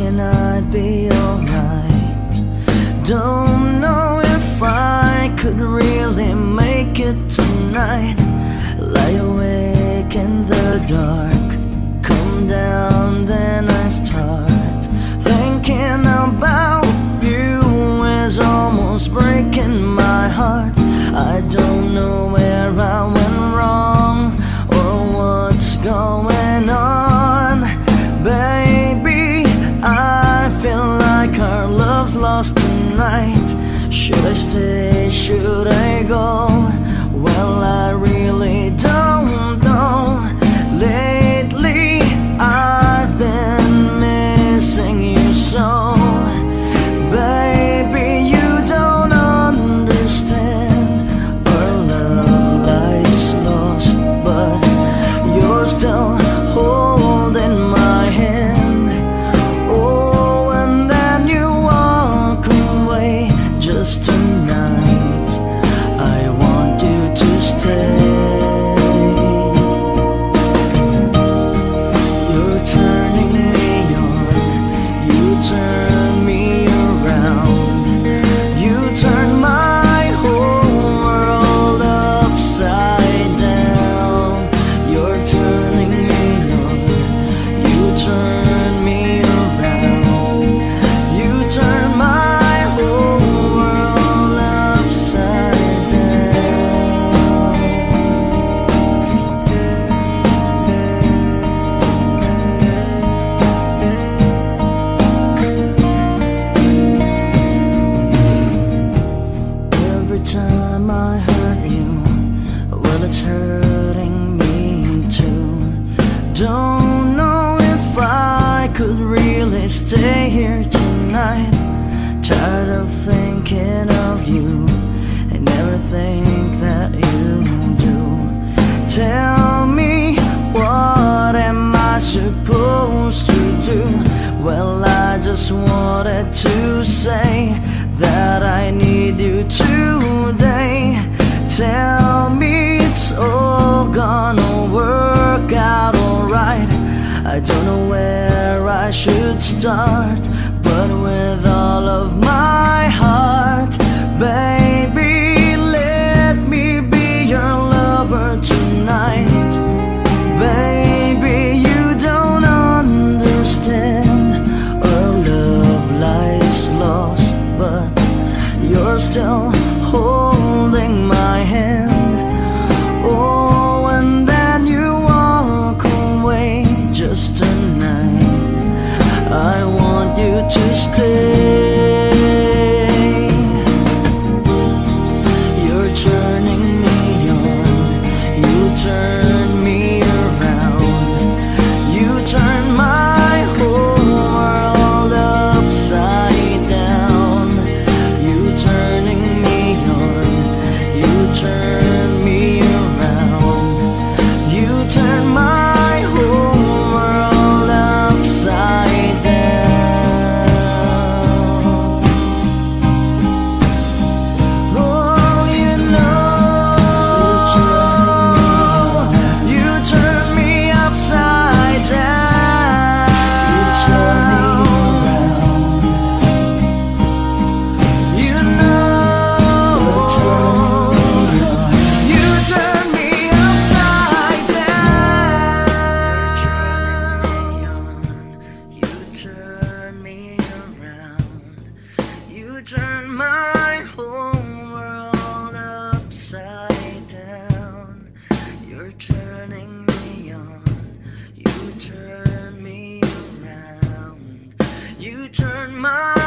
cannot be alright. Don't know if I could really make it tonight. Lie awake in the dark, come down, then I start thinking about you. Is almost breaking my heart. I don't. right? Should I stay? Should I go? Well, I just wanted to say that I need you today. Tell me it's all gonna work out alright. I don't know where I should start. my